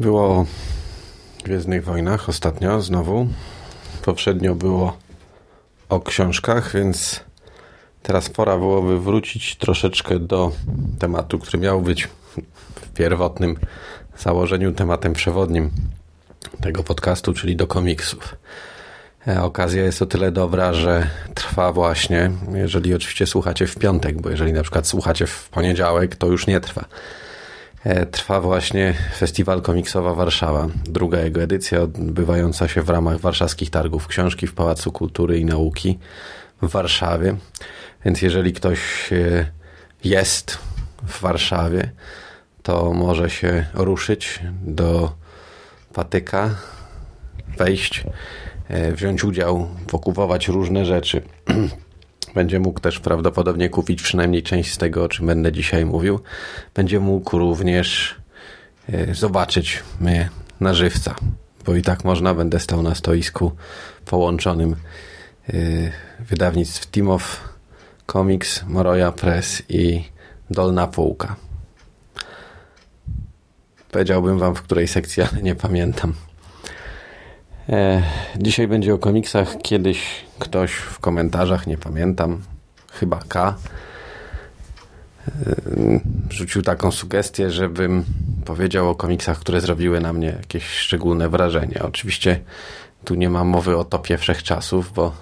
Było o Gwiezdnych Wojnach ostatnio znowu. Poprzednio było o książkach, więc teraz pora byłoby wrócić troszeczkę do tematu, który miał być w pierwotnym założeniu tematem przewodnim tego podcastu, czyli do komiksów. E, okazja jest o tyle dobra, że trwa właśnie, jeżeli oczywiście słuchacie w piątek, bo jeżeli na przykład słuchacie w poniedziałek, to już nie trwa. E, trwa właśnie Festiwal Komiksowa Warszawa, druga jego edycja odbywająca się w ramach warszawskich targów książki w Pałacu Kultury i Nauki w Warszawie. Więc jeżeli ktoś e, jest w Warszawie, to może się ruszyć do Patyka, wejść, e, wziąć udział, pokupować różne rzeczy. Będzie mógł też prawdopodobnie kupić przynajmniej część z tego, o czym będę dzisiaj mówił. Będzie mógł również e, zobaczyć mnie na żywca, bo i tak można, będę stał na stoisku połączonym e, wydawnictw Team of Comics, Moroja Press i Dolna Półka. Powiedziałbym wam, w której sekcji, ale nie pamiętam. E, dzisiaj będzie o komiksach. Kiedyś ktoś w komentarzach, nie pamiętam, chyba K, e, rzucił taką sugestię, żebym powiedział o komiksach, które zrobiły na mnie jakieś szczególne wrażenie. Oczywiście tu nie ma mowy o topie wszechczasów, bo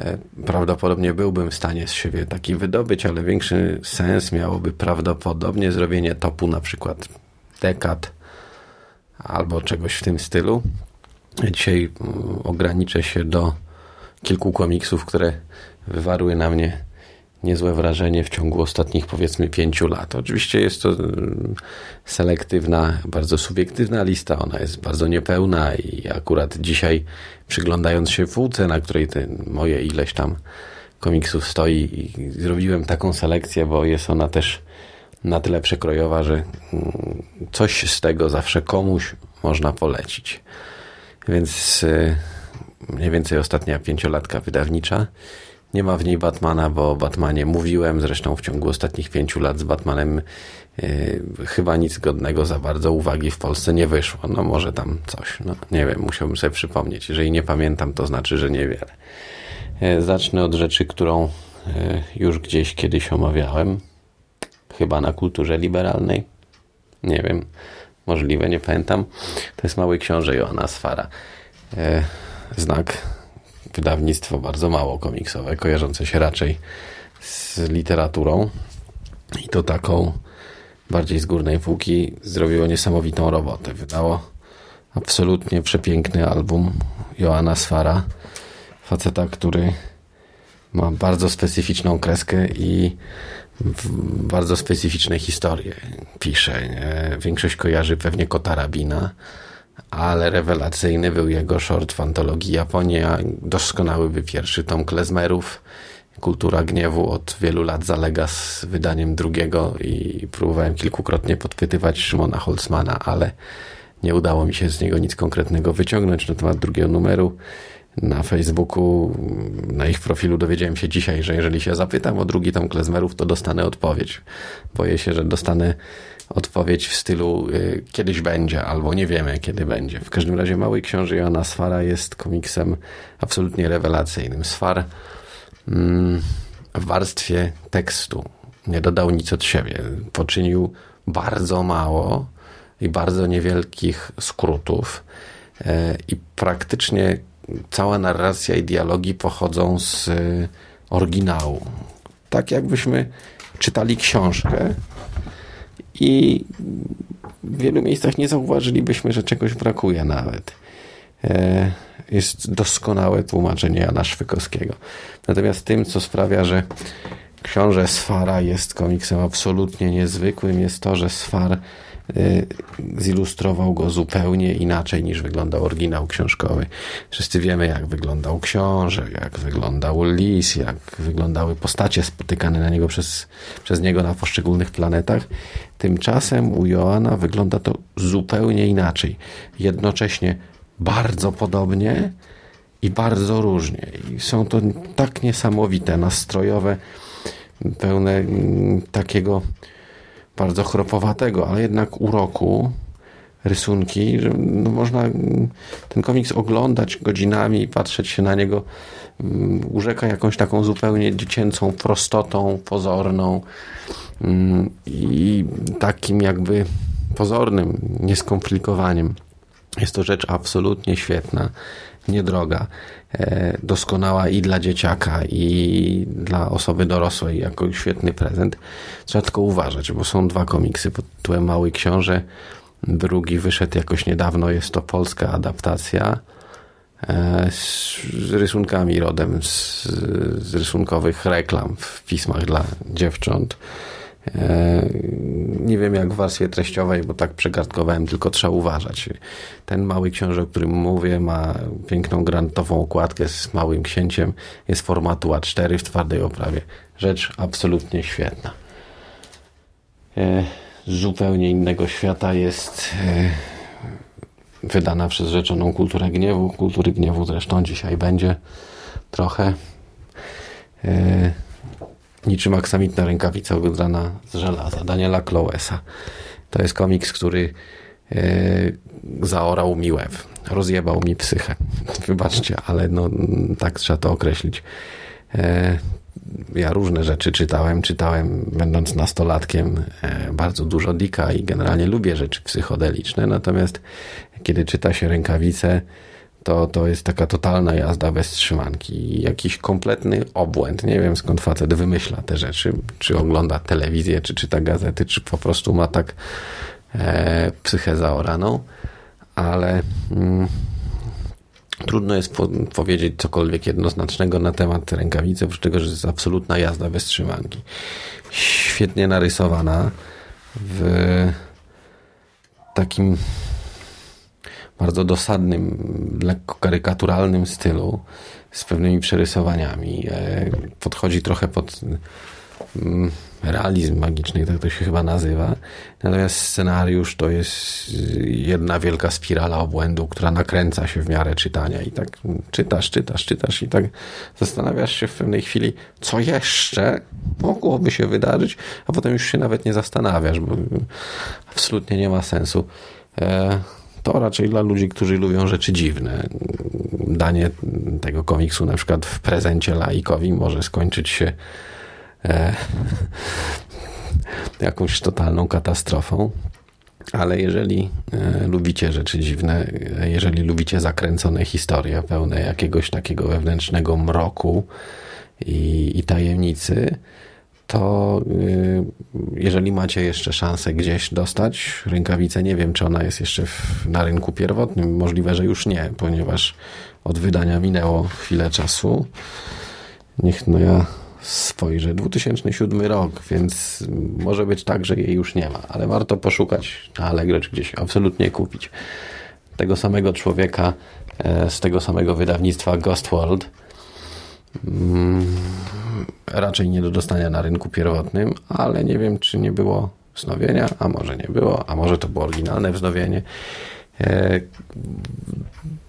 e, prawdopodobnie byłbym w stanie z siebie taki wydobyć, ale większy sens miałoby prawdopodobnie zrobienie topu na przykład dekad albo czegoś w tym stylu. Dzisiaj mm, ograniczę się do kilku komiksów, które wywarły na mnie niezłe wrażenie w ciągu ostatnich powiedzmy pięciu lat. Oczywiście jest to mm, selektywna, bardzo subiektywna lista, ona jest bardzo niepełna i akurat dzisiaj przyglądając się półce, na której te moje ileś tam komiksów stoi, zrobiłem taką selekcję, bo jest ona też na tyle przekrojowa, że mm, coś z tego zawsze komuś można polecić. Więc y, mniej więcej ostatnia pięciolatka wydawnicza. Nie ma w niej Batmana, bo o Batmanie mówiłem. Zresztą w ciągu ostatnich pięciu lat z Batmanem yy, chyba nic godnego za bardzo uwagi w Polsce nie wyszło. No może tam coś. No, nie wiem, musiałbym sobie przypomnieć. Jeżeli nie pamiętam, to znaczy, że niewiele. Yy, zacznę od rzeczy, którą yy, już gdzieś kiedyś omawiałem. Chyba na kulturze liberalnej. Nie wiem możliwe, nie pamiętam. To jest Mały Książę Joana Sfara. E, znak, wydawnictwo bardzo mało komiksowe, kojarzące się raczej z literaturą i to taką bardziej z górnej półki zrobiło niesamowitą robotę. Wydało absolutnie przepiękny album Joana Sfara, faceta, który ma bardzo specyficzną kreskę i bardzo specyficzne historie pisze. Większość kojarzy pewnie Kota Rabina, ale rewelacyjny był jego short w antologii Japonia. Doskonały by pierwszy tom Klezmerów. Kultura gniewu od wielu lat zalega z wydaniem drugiego i próbowałem kilkukrotnie podpytywać Szymona Holzmana, ale nie udało mi się z niego nic konkretnego wyciągnąć na temat drugiego numeru na Facebooku, na ich profilu dowiedziałem się dzisiaj, że jeżeli się zapytam o drugi tom klezmerów, to dostanę odpowiedź. Boję się, że dostanę odpowiedź w stylu y, kiedyś będzie, albo nie wiemy kiedy będzie. W każdym razie Mały Książę Joanna Sfara jest komiksem absolutnie rewelacyjnym. Sfar mm, w warstwie tekstu nie dodał nic od siebie. Poczynił bardzo mało i bardzo niewielkich skrótów e, i praktycznie cała narracja i dialogi pochodzą z y, oryginału. Tak jakbyśmy czytali książkę i w wielu miejscach nie zauważylibyśmy, że czegoś brakuje nawet. E, jest doskonałe tłumaczenie Jana Szwykowskiego. Natomiast tym, co sprawia, że książę Sfara jest komiksem absolutnie niezwykłym, jest to, że Sfar zilustrował go zupełnie inaczej niż wyglądał oryginał książkowy. Wszyscy wiemy, jak wyglądał książę, jak wyglądał lis, jak wyglądały postacie spotykane na niego przez, przez niego na poszczególnych planetach. Tymczasem u Joana wygląda to zupełnie inaczej. Jednocześnie bardzo podobnie i bardzo różnie. I są to tak niesamowite, nastrojowe, pełne mm, takiego bardzo chropowatego, ale jednak uroku rysunki, że no można ten komiks oglądać godzinami i patrzeć się na niego. Mm, urzeka jakąś taką zupełnie dziecięcą prostotą, pozorną mm, i takim jakby pozornym nieskomplikowaniem. Jest to rzecz absolutnie świetna, niedroga, e, doskonała i dla dzieciaka, i dla osoby dorosłej, jako świetny prezent. Trzeba tylko uważać, bo są dwa komiksy pod tytułem Mały Książę. Drugi wyszedł jakoś niedawno, jest to polska adaptacja e, z rysunkami rodem z, z rysunkowych reklam w pismach dla dziewcząt. E, nie wiem jak w warstwie treściowej, bo tak przekartkowałem, tylko trzeba uważać. Ten mały książę, o którym mówię, ma piękną grantową okładkę z małym księciem. Jest formatu A4 w twardej oprawie. Rzecz absolutnie świetna. E, z zupełnie innego świata jest e, wydana przez Rzeczoną Kulturę Gniewu. Kultury Gniewu zresztą dzisiaj będzie trochę niczym aksamitna rękawica wydrana z żelaza Daniela Clowesa. To jest komiks, który e, zaorał mi łeb. Rozjebał mi psychę. Wybaczcie, ale no, tak trzeba to określić. E, ja różne rzeczy czytałem. Czytałem, będąc nastolatkiem, e, bardzo dużo Dika i generalnie lubię rzeczy psychodeliczne. Natomiast kiedy czyta się rękawice, to, to jest taka totalna jazda bez trzymanki. Jakiś kompletny obłęd. Nie wiem skąd facet wymyśla te rzeczy. Czy ogląda telewizję, czy czyta gazety, czy po prostu ma tak e, psychę zaoraną. Ale mm, trudno jest po, powiedzieć cokolwiek jednoznacznego na temat rękawicy, oprócz tego, że jest absolutna jazda bez trzymanki. Świetnie narysowana w takim bardzo dosadnym, lekko karykaturalnym stylu, z pewnymi przerysowaniami. E, podchodzi trochę pod mm, realizm magiczny, tak to się chyba nazywa. Natomiast scenariusz to jest jedna wielka spirala obłędu, która nakręca się w miarę czytania i tak czytasz, czytasz, czytasz i tak zastanawiasz się w pewnej chwili, co jeszcze mogłoby się wydarzyć, a potem już się nawet nie zastanawiasz, bo absolutnie nie ma sensu. To raczej dla ludzi, którzy lubią rzeczy dziwne. Danie tego komiksu na przykład w prezencie laikowi może skończyć się e, jakąś totalną katastrofą. Ale jeżeli e, lubicie rzeczy dziwne, jeżeli lubicie zakręcone historie pełne jakiegoś takiego wewnętrznego mroku i, i tajemnicy, to y, jeżeli macie jeszcze szansę gdzieś dostać rękawicę, nie wiem, czy ona jest jeszcze w, na rynku pierwotnym. Możliwe, że już nie, ponieważ od wydania minęło chwilę czasu. Niech no ja spojrzę. 2007 rok, więc może być tak, że jej już nie ma, ale warto poszukać na Allegro czy gdzieś, absolutnie kupić. Tego samego człowieka e, z tego samego wydawnictwa Ghost World raczej nie do dostania na rynku pierwotnym, ale nie wiem, czy nie było wznowienia, a może nie było, a może to było oryginalne wznowienie. E,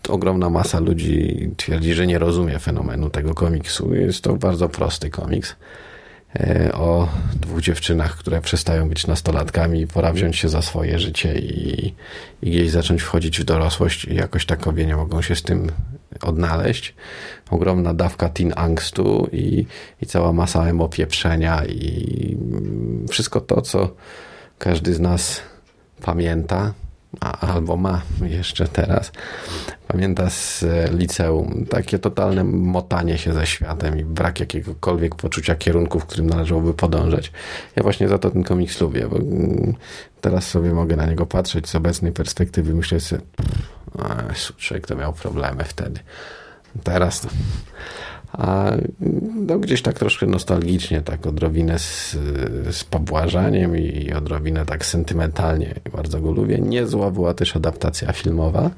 ogromna masa ludzi twierdzi, że nie rozumie fenomenu tego komiksu. Jest to bardzo prosty komiks e, o dwóch dziewczynach, które przestają być nastolatkami, pora wziąć się za swoje życie i, i gdzieś zacząć wchodzić w dorosłość i jakoś tak obie nie mogą się z tym odnaleźć. Ogromna dawka teen angstu i, i cała masa emopieprzenia i wszystko to, co każdy z nas pamięta, a, albo ma jeszcze teraz, pamięta z liceum. Takie totalne motanie się ze światem i brak jakiegokolwiek poczucia kierunku, w którym należałoby podążać. Ja właśnie za to ten komiks lubię, bo teraz sobie mogę na niego patrzeć z obecnej perspektywy, myślę sobie, człowiek to miał problemy wtedy. Teraz to... A no, gdzieś tak troszkę nostalgicznie, tak odrobinę z, z pobłażaniem i odrobinę tak sentymentalnie bardzo go lubię. Niezła była też adaptacja filmowa,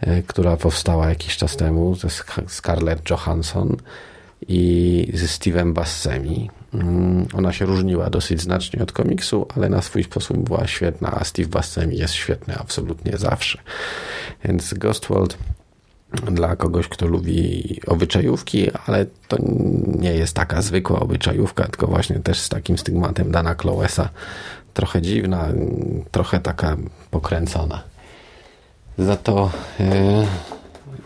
e, która powstała jakiś czas temu ze Scarlett Johansson i ze Steve'em Bassemi. Mm, ona się różniła dosyć znacznie od komiksu, ale na swój sposób była świetna, a Steve Bassemi jest świetny absolutnie zawsze. Więc Ghost World dla kogoś, kto lubi obyczajówki, ale to nie jest taka zwykła obyczajówka, tylko właśnie też z takim stygmatem Dana Clowesa. Trochę dziwna, trochę taka pokręcona. za to e,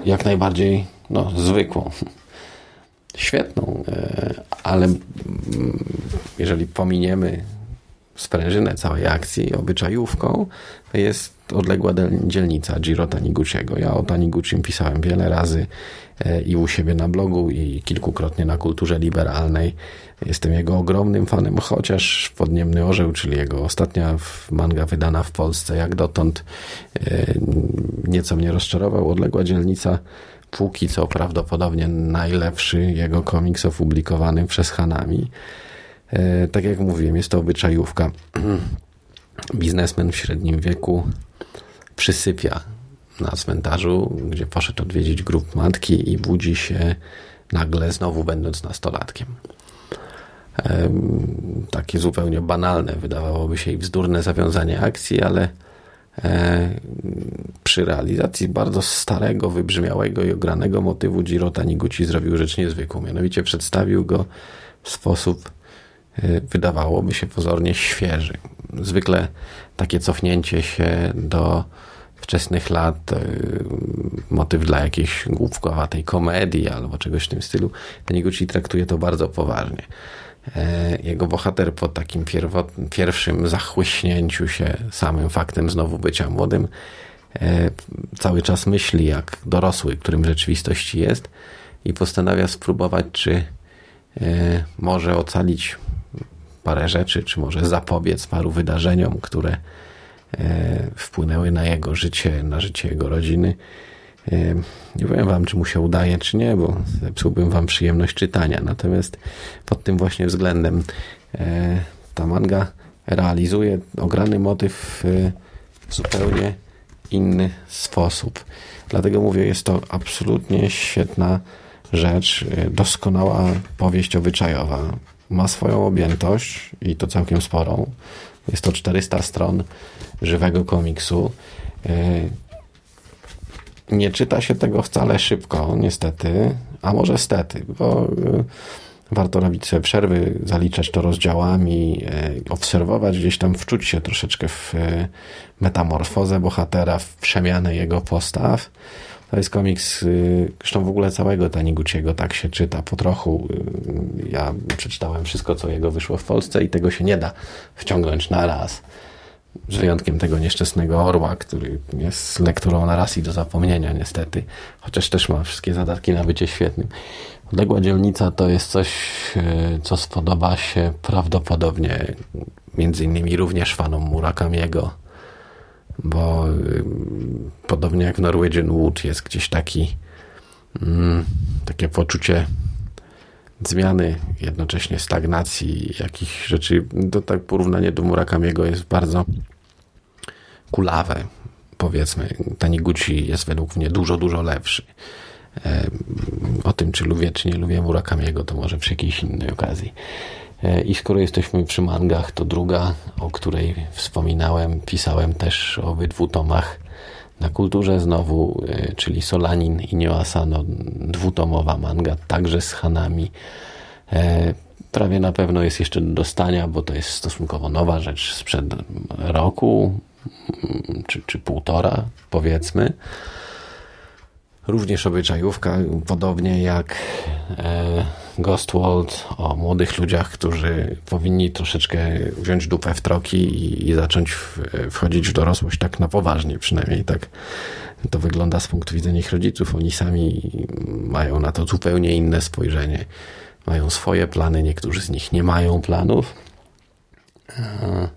jak najbardziej no, zwykłą, świetną, e, ale jeżeli pominiemy sprężynę całej akcji obyczajówką, to jest odległa dzielnica Giro Taniguchiego. Ja o Taniguchim pisałem wiele razy e, i u siebie na blogu i kilkukrotnie na kulturze liberalnej. Jestem jego ogromnym fanem, chociaż Podniemny Orzeł, czyli jego ostatnia manga wydana w Polsce, jak dotąd e, nieco mnie rozczarował. Odległa dzielnica póki co prawdopodobnie najlepszy jego komiks opublikowany przez Hanami. E, tak jak mówiłem, jest to obyczajówka. Biznesmen w średnim wieku przysypia na cmentarzu, gdzie poszedł odwiedzić grób matki i budzi się nagle znowu będąc nastolatkiem. E, takie zupełnie banalne, wydawałoby się i bzdurne zawiązanie akcji, ale przy realizacji bardzo starego, wybrzmiałego i ogranego motywu Jiro Taniguchi zrobił rzecz niezwykłą. Mianowicie przedstawił go w sposób Y, wydawałoby się pozornie świeży. Zwykle takie cofnięcie się do wczesnych lat, y, motyw dla jakiejś głupkowatej komedii albo czegoś w tym stylu, Taniguchi traktuje to bardzo poważnie. E, jego bohater po takim pierwszym zachłyśnięciu się samym faktem znowu bycia młodym e, cały czas myśli jak dorosły, którym w rzeczywistości jest i postanawia spróbować, czy e, może ocalić parę rzeczy, czy może zapobiec paru wydarzeniom, które wpłynęły na jego życie, na życie jego rodziny. E, nie powiem wam, czy mu się udaje, czy nie, bo zepsułbym wam przyjemność czytania. Natomiast pod tym właśnie względem e, ta manga realizuje ograny motyw w zupełnie inny sposób. Dlatego mówię, jest to absolutnie świetna rzecz, doskonała powieść obyczajowa ma swoją objętość i to całkiem sporą. Jest to 400 stron żywego komiksu. E, nie czyta się tego wcale szybko, niestety, a może stety, bo e, warto robić sobie przerwy, zaliczać to rozdziałami, e, obserwować, gdzieś tam wczuć się troszeczkę w metamorfozę bohatera, w przemianę jego postaw to jest komiks, zresztą w ogóle całego Taniguchiego tak się czyta po trochu. Ja przeczytałem wszystko, co jego wyszło w Polsce i tego się nie da wciągnąć na raz. Z wyjątkiem tego nieszczęsnego orła, który jest lekturą na raz i do zapomnienia niestety, chociaż też ma wszystkie zadatki na bycie świetnym. Odległa dzielnica to jest coś, y, co spodoba się prawdopodobnie między innymi również fanom Murakamiego, bo y, podobnie jak w Norwegian Wood jest gdzieś taki mm, takie poczucie zmiany, jednocześnie stagnacji jakichś rzeczy. To tak porównanie do Murakamiego jest bardzo kulawe, powiedzmy. Taniguchi jest według mnie dużo, dużo lepszy. O tym, czy lubię, czy nie lubię Murakamiego, to może przy jakiejś innej okazji. E, I skoro jesteśmy przy mangach, to druga, o której wspominałem, pisałem też o obydwu tomach na kulturze znowu, e, czyli Solanin i Nioasano, dwutomowa manga, także z Hanami. E, prawie na pewno jest jeszcze do dostania, bo to jest stosunkowo nowa rzecz sprzed roku, mm, czy, czy półtora, powiedzmy. Również obyczajówka, podobnie jak e, Ghostworld, o młodych ludziach, którzy powinni troszeczkę wziąć dupę w troki i, i zacząć w, wchodzić w dorosłość tak na poważnie, przynajmniej tak to wygląda z punktu widzenia ich rodziców. Oni sami mają na to zupełnie inne spojrzenie. Mają swoje plany, niektórzy z nich nie mają planów. E,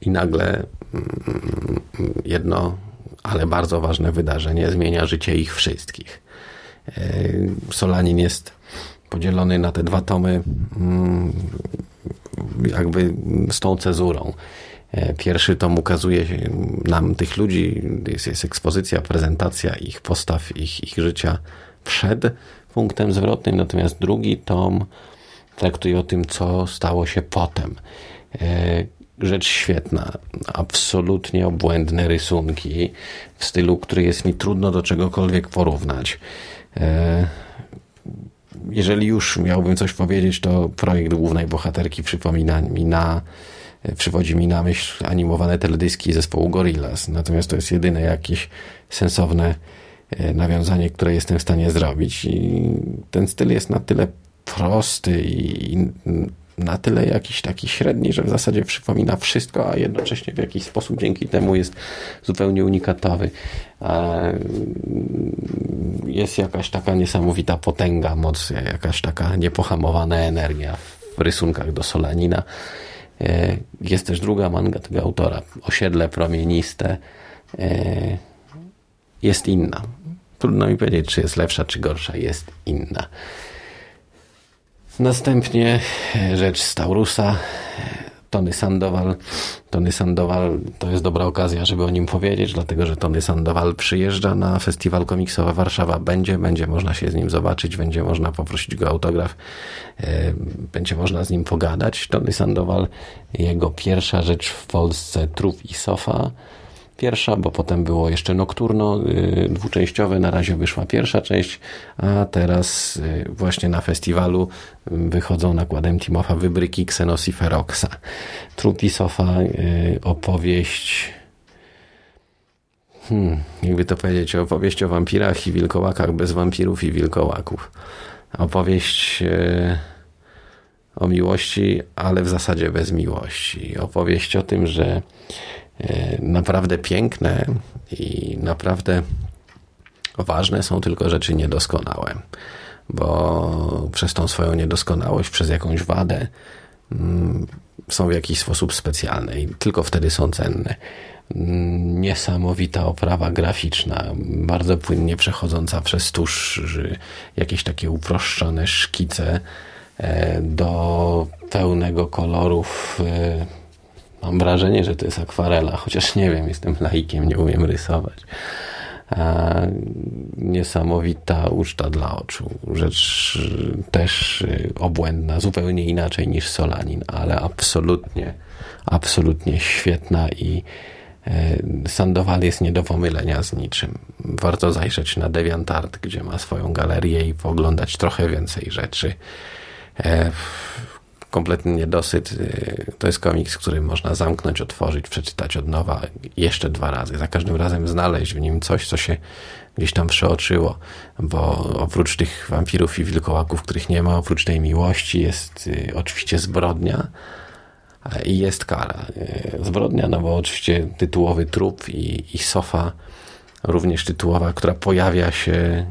I nagle mm, jedno ale bardzo ważne wydarzenie zmienia życie ich wszystkich. E, Solanin jest podzielony na te dwa tomy mm, jakby z tą cezurą. E, pierwszy tom ukazuje nam tych ludzi, jest, jest ekspozycja, prezentacja ich postaw, ich, ich życia przed punktem zwrotnym, natomiast drugi tom traktuje o tym, co stało się potem. E, rzecz świetna. Absolutnie obłędne rysunki w stylu, który jest mi trudno do czegokolwiek porównać. E, jeżeli już miałbym coś powiedzieć, to projekt głównej bohaterki przypomina mi na przywodzi mi na myśl animowane teledyski zespołu Gorillaz. Natomiast to jest jedyne jakieś sensowne nawiązanie, które jestem w stanie zrobić. I ten styl jest na tyle prosty i na tyle jakiś taki średni, że w zasadzie przypomina wszystko, a jednocześnie w jakiś sposób dzięki temu jest zupełnie unikatowy. Jest jakaś taka niesamowita potęga, moc, jakaś taka niepohamowana energia w rysunkach do Solanina. E, jest też druga manga tego autora, Osiedle Promieniste. E, jest inna. Trudno mi powiedzieć, czy jest lepsza, czy gorsza. Jest inna. Następnie e, rzecz z Taurusa, Tony Sandoval. Tony Sandoval to jest dobra okazja, żeby o nim powiedzieć, dlatego że Tony Sandoval przyjeżdża na festiwal komiksowy Warszawa. Będzie, będzie można się z nim zobaczyć, będzie można poprosić go autograf, e, będzie można z nim pogadać. Tony Sandoval, jego pierwsza rzecz w Polsce, Trup i Sofa pierwsza, bo potem było jeszcze Nocturno y, dwuczęściowe. Na razie wyszła pierwsza część, a teraz y, właśnie na festiwalu y, wychodzą nakładem Timofa wybryki Xenos i Feroxa. Trupisofa opowieść hmm, jakby to powiedzieć, opowieść o wampirach i wilkołakach bez wampirów i wilkołaków. Opowieść o miłości, ale w zasadzie bez miłości. Opowieść o tym, że naprawdę piękne i naprawdę ważne są tylko rzeczy niedoskonałe, bo przez tą swoją niedoskonałość, przez jakąś wadę mm, są w jakiś sposób specjalne i tylko wtedy są cenne. Mm, niesamowita oprawa graficzna, bardzo płynnie przechodząca przez tusz, jakieś takie uproszczone szkice e, do pełnego kolorów e, Mam wrażenie, że to jest akwarela, chociaż nie wiem, jestem laikiem, nie umiem rysować. A niesamowita uczta dla oczu. Rzecz też obłędna, zupełnie inaczej niż Solanin, ale absolutnie, absolutnie świetna i e, Sandoval jest nie do pomylenia z niczym. Warto zajrzeć na DeviantArt, gdzie ma swoją galerię i pooglądać trochę więcej rzeczy. E, kompletny niedosyt. Y, to jest komiks, który można zamknąć, otworzyć, przeczytać od nowa jeszcze dwa razy. Za każdym razem znaleźć w nim coś, co się gdzieś tam przeoczyło, bo oprócz tych wampirów i wilkołaków, których nie ma, oprócz tej miłości jest y, oczywiście zbrodnia i jest kara. Y, zbrodnia, no bo oczywiście tytułowy trup i, i sofa również tytułowa, która pojawia się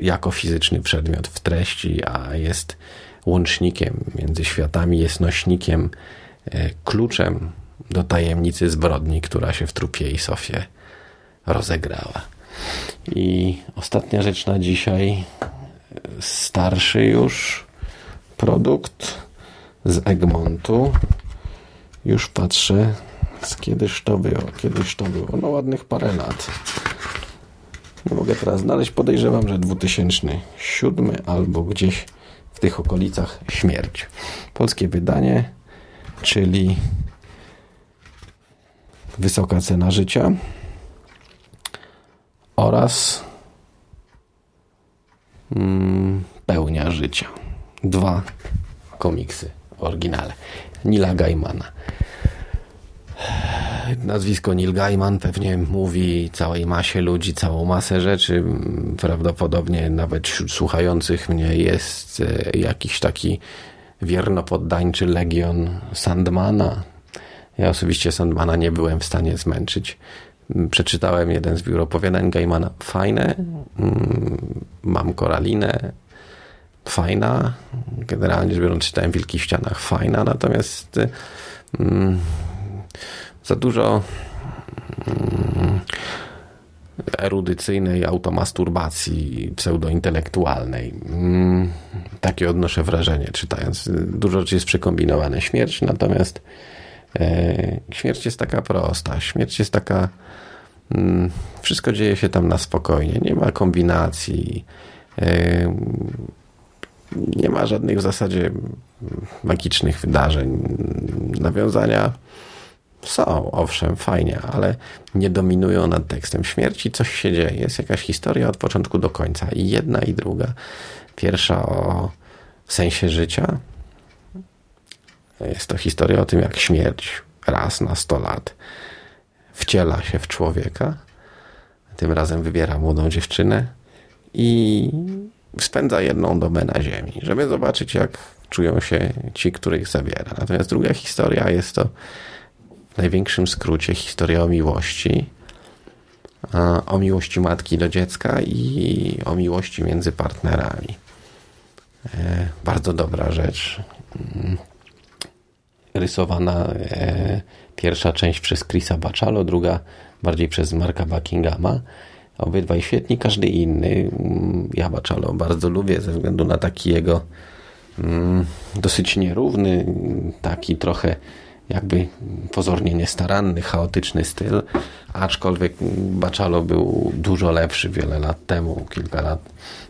jako fizyczny przedmiot w treści, a jest łącznikiem między światami, jest nośnikiem, e, kluczem do tajemnicy zbrodni, która się w trupie i sofie rozegrała. I ostatnia rzecz na dzisiaj, starszy już produkt z Egmontu. Już patrzę, z kiedyś to było, kiedyś to było, no ładnych parę lat. Nie mogę teraz znaleźć, podejrzewam, że 2007 albo gdzieś w tych okolicach śmierć. Polskie wydanie, czyli wysoka cena życia oraz mm, pełnia życia. Dwa komiksy oryginale. Nila Gaimana nazwisko Neil Gaiman pewnie mówi całej masie ludzi, całą masę rzeczy. Prawdopodobnie nawet wśród słuchających mnie jest e, jakiś taki wiernopoddańczy legion Sandmana. Ja osobiście Sandmana nie byłem w stanie zmęczyć. Przeczytałem jeden z biur opowiadań Gaimana. Fajne. Mm, mam Koralinę. Fajna. Generalnie rzecz biorąc czytałem w ścianach. Fajna. Natomiast mm, za dużo mm, erudycyjnej automasturbacji pseudointelektualnej. Mm, takie odnoszę wrażenie czytając. Dużo rzeczy jest przekombinowane. Śmierć natomiast e, śmierć jest taka prosta. Śmierć jest taka mm, wszystko dzieje się tam na spokojnie. Nie ma kombinacji. E, nie ma żadnych w zasadzie magicznych wydarzeń. Nawiązania są, owszem, fajnie, ale nie dominują nad tekstem śmierci. Coś się dzieje, jest jakaś historia od początku do końca. I jedna, i druga. Pierwsza o sensie życia. Jest to historia o tym, jak śmierć raz na 100 lat wciela się w człowieka, tym razem wybiera młodą dziewczynę i spędza jedną dobę na ziemi, żeby zobaczyć, jak czują się ci, których zabiera. Natomiast druga historia jest to największym skrócie historia o miłości. O miłości matki do dziecka i o miłości między partnerami. E, bardzo dobra rzecz. Mm. Rysowana e, pierwsza część przez Chrisa Bachalo, druga bardziej przez Marka Buckinghama. Obydwaj świetni, każdy inny. Mm, ja Bachalo bardzo lubię ze względu na taki jego mm, dosyć nierówny, taki trochę jakby pozornie niestaranny, chaotyczny styl, aczkolwiek Bachalo był dużo lepszy wiele lat temu, kilka lat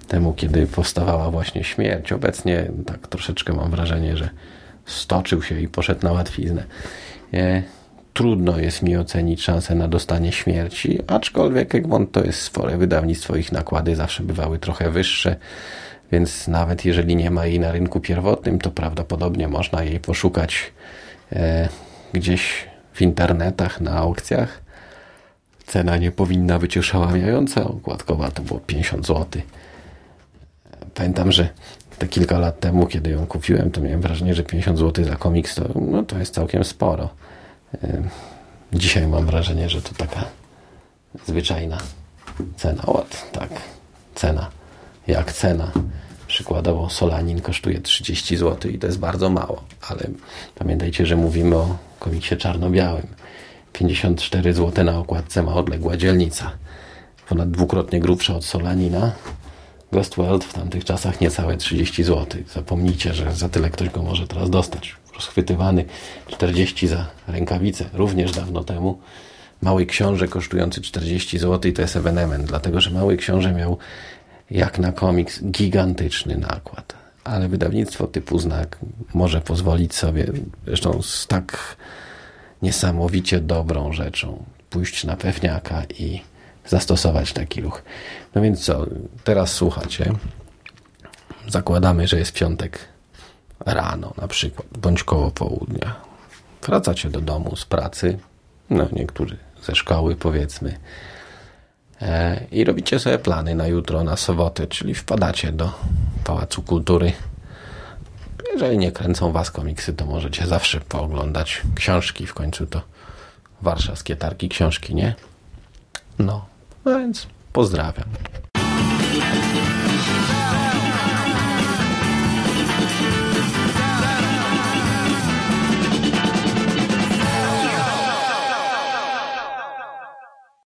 temu, kiedy powstawała właśnie śmierć. Obecnie tak troszeczkę mam wrażenie, że stoczył się i poszedł na łatwiznę. E, trudno jest mi ocenić szansę na dostanie śmierci, aczkolwiek Egmont to jest spore wydawnictwo, ich nakłady zawsze bywały trochę wyższe, więc nawet jeżeli nie ma jej na rynku pierwotnym, to prawdopodobnie można jej poszukać gdzieś w internetach, na aukcjach. Cena nie powinna być oszałamiająca, okładkowa to było 50 zł. Pamiętam, że te kilka lat temu, kiedy ją kupiłem, to miałem wrażenie, że 50 zł za komiks to, no, to jest całkiem sporo. Dzisiaj mam wrażenie, że to taka zwyczajna cena. O, tak, cena. Jak cena. Przykładowo Solanin kosztuje 30 zł i to jest bardzo mało, ale pamiętajcie, że mówimy o komiksie czarno-białym. 54 zł na okładce ma odległa dzielnica. Ponad dwukrotnie grubsza od Solanina. Ghost World w tamtych czasach niecałe 30 zł. Zapomnijcie, że za tyle ktoś go może teraz dostać rozchwytywany 40 za rękawicę, również dawno temu. Mały książę kosztujący 40 zł to jest ewenement, dlatego że Mały Książę miał jak na komiks gigantyczny nakład. Ale wydawnictwo typu Znak może pozwolić sobie, zresztą z tak niesamowicie dobrą rzeczą, pójść na pewniaka i zastosować taki ruch. No więc co, teraz słuchacie. Zakładamy, że jest piątek rano na przykład, bądź koło południa. Wracacie do domu z pracy, no niektórzy ze szkoły powiedzmy, i robicie sobie plany na jutro, na sobotę, czyli wpadacie do Pałacu Kultury. Jeżeli nie kręcą was komiksy, to możecie zawsze pooglądać książki, w końcu to warszawskie targi książki, nie? No, no więc pozdrawiam.